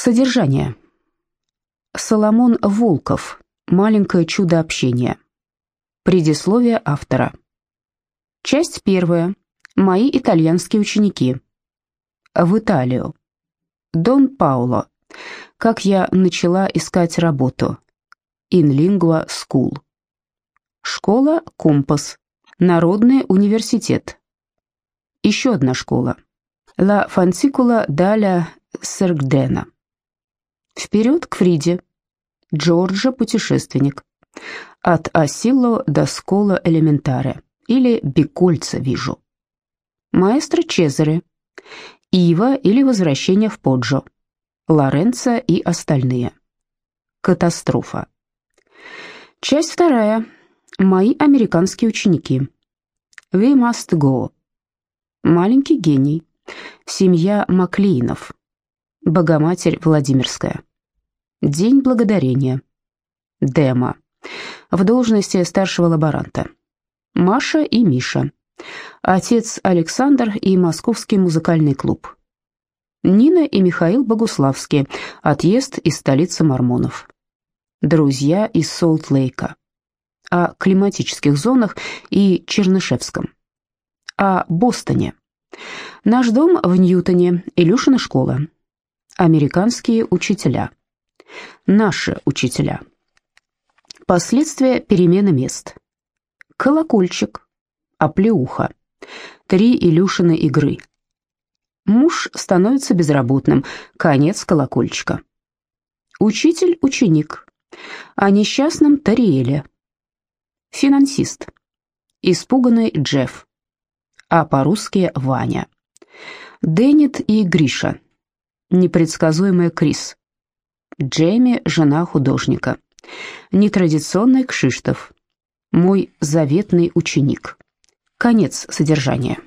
Содержание. Соломон Волков. Маленькое чудо общения. Предисловие автора. Часть первая. Мои итальянские ученики. В Италию. Дон Пауло. Как я начала искать работу. In Lingua School. Школа Компас. Народный университет. Еще одна школа. Ла Фансикула Даля Сергдена. Вперед к Фриде. Джорджа путешественник. От Асилло до Скола Элементаре. Или Бекольца вижу. Маэстро Чезаре. Ива или Возвращение в Поджо. Лоренцо и остальные. Катастрофа. Часть вторая. Мои американские ученики. We must go. Маленький гений. Семья Маклинов. Богоматерь Владимирская. День благодарения. Дема. В должности старшего лаборанта. Маша и Миша. Отец Александр и Московский музыкальный клуб. Нина и Михаил Богуславские. Отъезд из столицы мормонов. Друзья из Солт-Лейка. О климатических зонах и Чернышевском. О Бостоне. Наш дом в Ньютоне, Илюшина школа. Американские учителя. Наши учителя. Последствия перемены мест. Колокольчик. Оплеуха. Три Илюшины игры. Муж становится безработным. Конец колокольчика. Учитель-ученик. О несчастном Тариэле. Финансист. Испуганный Джефф. А по-русски Ваня. Деннет и Гриша. Непредсказуемая Крис. Джейми, жена художника. Нетрадиционный Кшиштов. Мой заветный ученик. Конец содержания.